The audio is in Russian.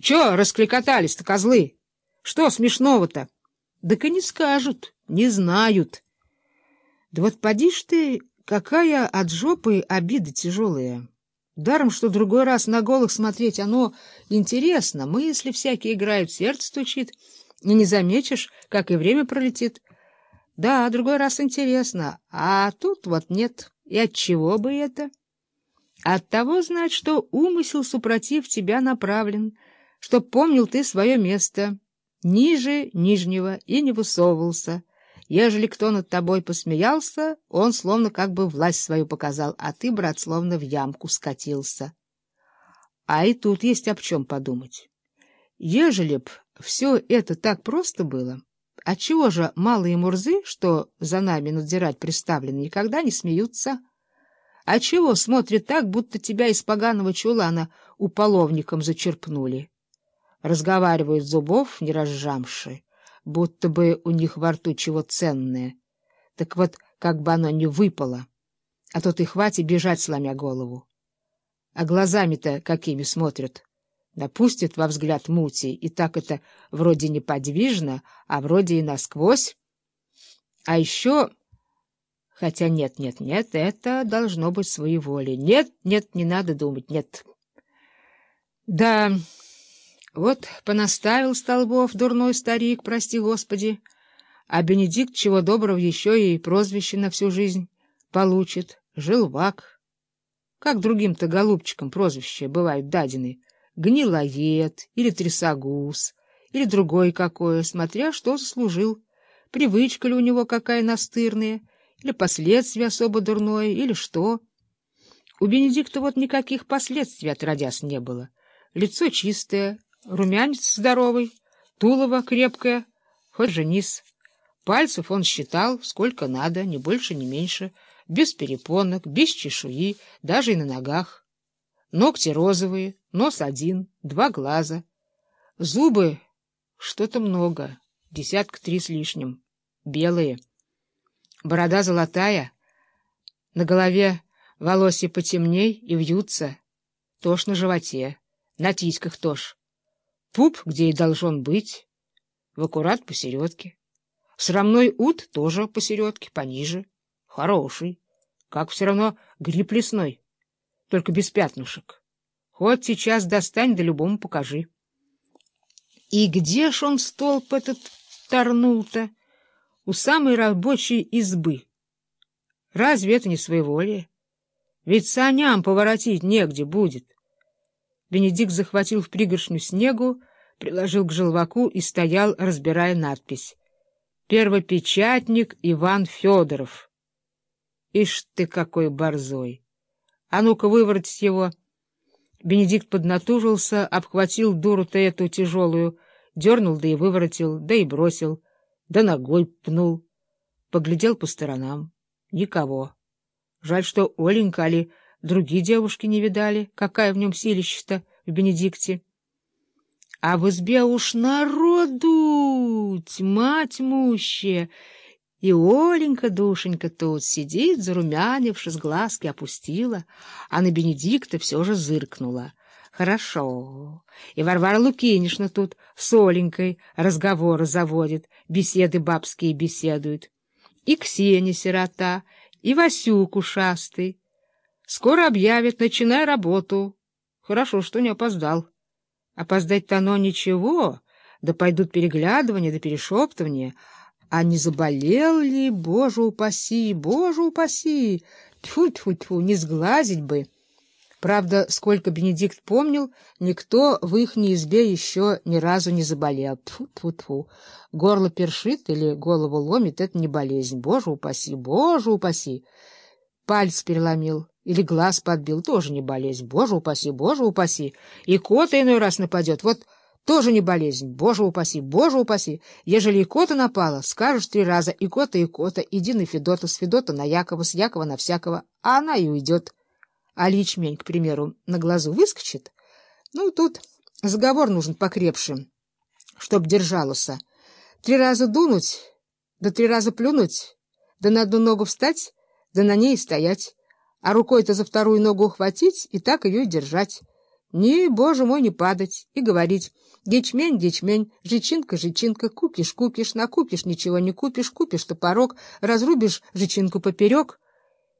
Чё раскликотались-то, козлы? Что смешного-то? Так и не скажут, не знают. Да вот поди ж ты, какая от жопы обида тяжелая. Даром, что другой раз на голых смотреть, оно интересно, мысли всякие играют, сердце стучит, и не заметишь, как и время пролетит. Да, другой раз интересно, а тут вот нет. И от чего бы это? От того, знать, что умысел супротив тебя направлен, чтоб помнил ты свое место, ниже нижнего, и не высовывался. Ежели кто над тобой посмеялся, он словно как бы власть свою показал, а ты, брат, словно в ямку скатился. А и тут есть об чем подумать. Ежели б все это так просто было, отчего же малые мурзы, что за нами надзирать приставлены, никогда не смеются? А чего смотрят так, будто тебя из поганого чулана уполовником зачерпнули? Разговаривают зубов, не разжамши, будто бы у них во рту чего ценное. Так вот, как бы оно не выпало, а то ты хватит бежать, сломя голову. А глазами-то какими смотрят? Напустят во взгляд мути, и так это вроде неподвижно, а вроде и насквозь. А еще Хотя нет, нет, нет, это должно быть своеволие. Нет, нет, не надо думать, нет. Да, вот понаставил столбов дурной старик, прости господи, а Бенедикт чего доброго еще и прозвище на всю жизнь получит — Желвак. Как другим-то голубчикам прозвища бывают дадены — Гнилоед или Трясогуз или другой какое, смотря что заслужил. Привычка ли у него какая настырная — или последствия особо дурное, или что. У Бенедикта вот никаких последствий отродясь не было. Лицо чистое, румянец здоровый, тулово крепкое, хоть же низ. Пальцев он считал сколько надо, ни больше, ни меньше, без перепонок, без чешуи, даже и на ногах. Ногти розовые, нос один, два глаза. Зубы что-то много, десятка три с лишним, белые. Борода золотая, на голове волосы потемней и вьются, тож на животе, на тиськах тож. Пуп, где и должен быть, в аккурат посередке. Срамной ут тоже посередке, пониже, хороший, как все равно гриб лесной, только без пятнушек. Хоть сейчас достань, да любому покажи. И где ж он столб этот торнул-то? у самой рабочей избы. Разве это не своеволие? Ведь саням поворотить негде будет. Бенедикт захватил в пригоршню снегу, приложил к желваку и стоял, разбирая надпись. «Первопечатник Иван Федоров». Ишь ты какой борзой! А ну-ка выворотить его! Бенедикт поднатужился, обхватил дуру-то эту тяжелую, дернул, да и выворотил, да и бросил — да ногой пнул. Поглядел по сторонам. Никого. Жаль, что Оленька или другие девушки не видали, какая в нем силища-то в Бенедикте. А в избе уж народу, тьма тьмущая, и Оленька, душенька, тут сидит, зарумянившись, глазки опустила, а на Бенедикта все же зыркнула. Хорошо. И Варвара Лукинишна тут с Оленькой разговоры заводит, беседы бабские беседуют. И Ксения сирота, и Васюк ушастый. Скоро объявят, начинай работу. Хорошо, что не опоздал. Опоздать-то оно ничего, да пойдут переглядывания да перешептывания. А не заболел ли, боже упаси, боже упаси, тьфу-тьфу-тьфу, не сглазить бы. Правда, сколько Бенедикт помнил, никто в их избе еще ни разу не заболел. Тьфу-тьфу-тьфу. Горло першит или голову ломит — это не болезнь. Боже упаси, боже упаси. Палец переломил или глаз подбил — тоже не болезнь. Боже упаси, боже упаси. И кота иной раз нападет. Вот тоже не болезнь. Боже упаси, боже упаси. Ежели икота напала, скажешь три раза икота, икота, иди на Федота, с Федота на Якова, с Якова на всякого, а она и уйдет а ячмень, к примеру, на глазу выскочит, ну, тут заговор нужен покрепше, чтоб держалося. Три раза дунуть, да три раза плюнуть, да на одну ногу встать, да на ней стоять, а рукой-то за вторую ногу ухватить и так ее и держать. Не, боже мой, не падать и говорить. Ячмень, ячмень, жичинка, жичинка, кукиш, кукиш, накупишь, ничего не купишь, купишь топорок, разрубишь жичинку поперек,